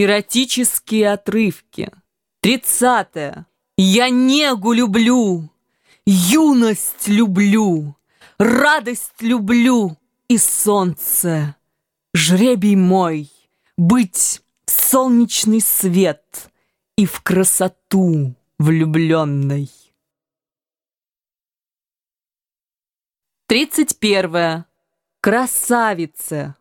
Эротические отрывки. Тридцатое. Я негу люблю, юность люблю, радость люблю и солнце. Жребий мой быть солнечный свет и в красоту влюбленной. Тридцать первое. Красавица.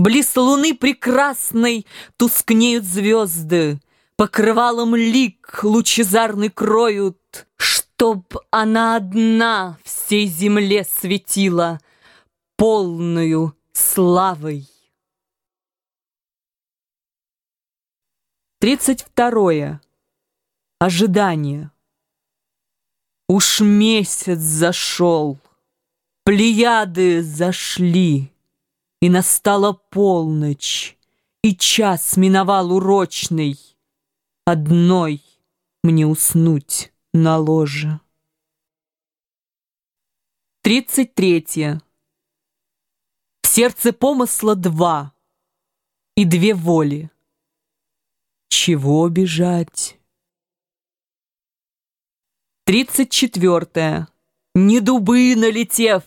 Близ луны прекрасной тускнеют звезды, Покрывалом лик лучезарный кроют, Чтоб она одна всей земле светила, Полную славой. Тридцать второе. Ожидание. Уж месяц зашел, Плеяды зашли. И настала полночь, и час миновал урочный. Одной мне уснуть на ложе. Тридцать третье. В сердце помысла два и две воли. Чего бежать? Тридцать четвертое. Не дубы налетев,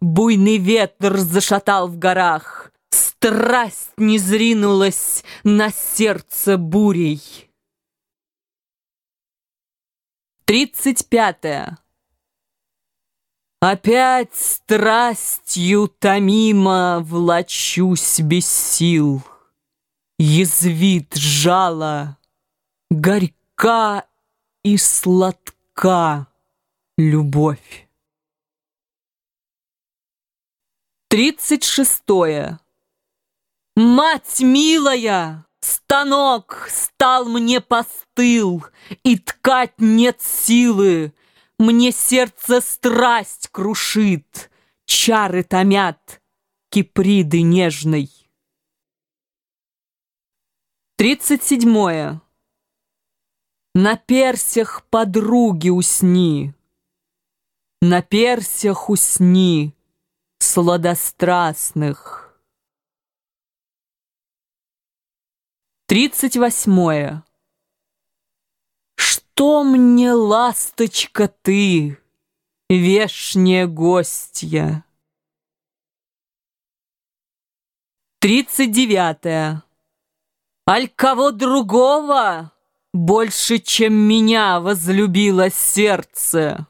Буйный ветер зашатал в горах, Страсть не зринулась на сердце бурей. Тридцать пятое. Опять страстью томимо влачусь без сил. Язвит жало, горька и сладка любовь. Тридцать шестое. Мать милая, станок стал мне постыл, И ткать нет силы. Мне сердце страсть крушит, Чары томят киприды нежной. Тридцать седьмое. На персях подруги усни, На персях усни, сладострастных. Тридцать восьмое. Что мне, ласточка, ты, вешняя гостья? Тридцать девятое. Аль кого другого больше, чем меня возлюбило сердце?